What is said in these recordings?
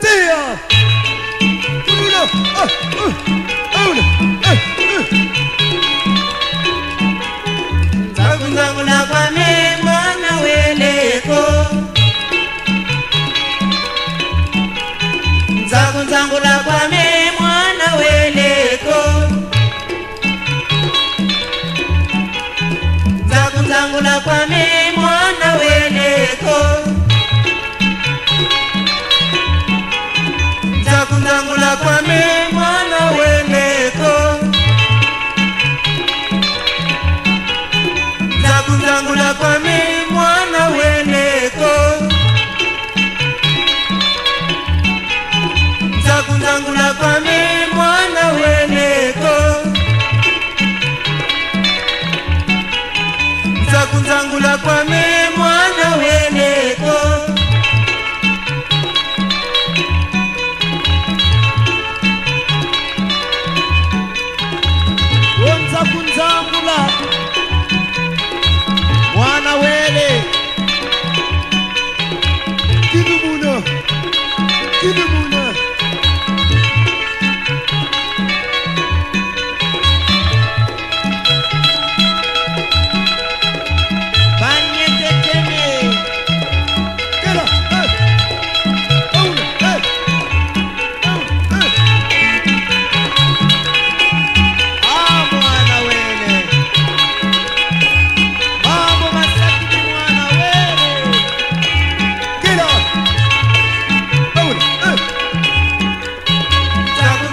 Tia! Uno! Uh! Uh! Mwana weleko kwami mwana Nzakuzakula kwami mwana weleko Nzakuzangula kwami mwana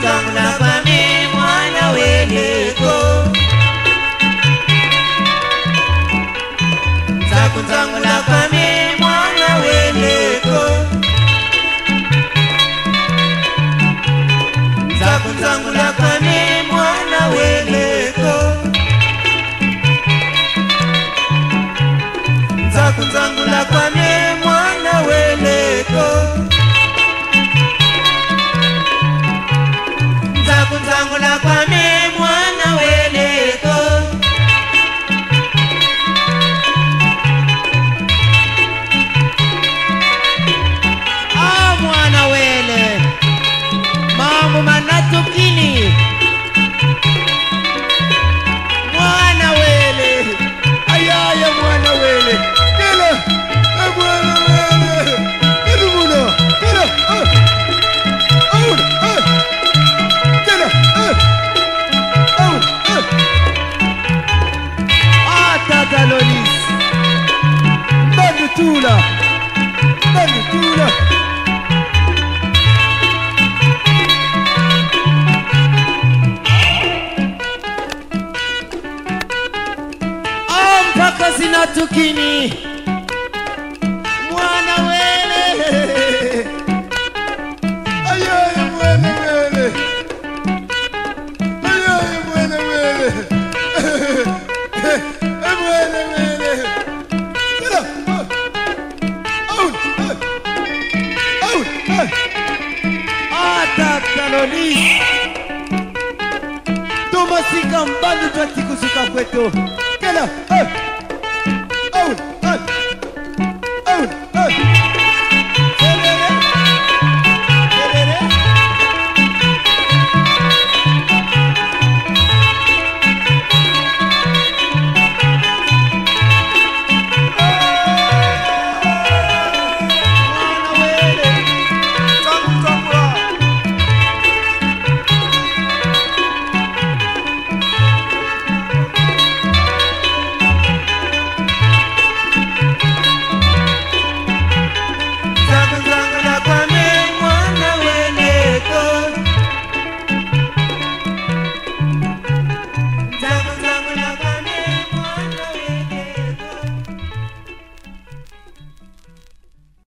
tangula pame mwana weleko nzakunzangula pame mwana weleko Benitoula Benitoula Ampa kazi na tukini. atata loli tomasika mbandu twati kusuka kwetu kela hey. Eh.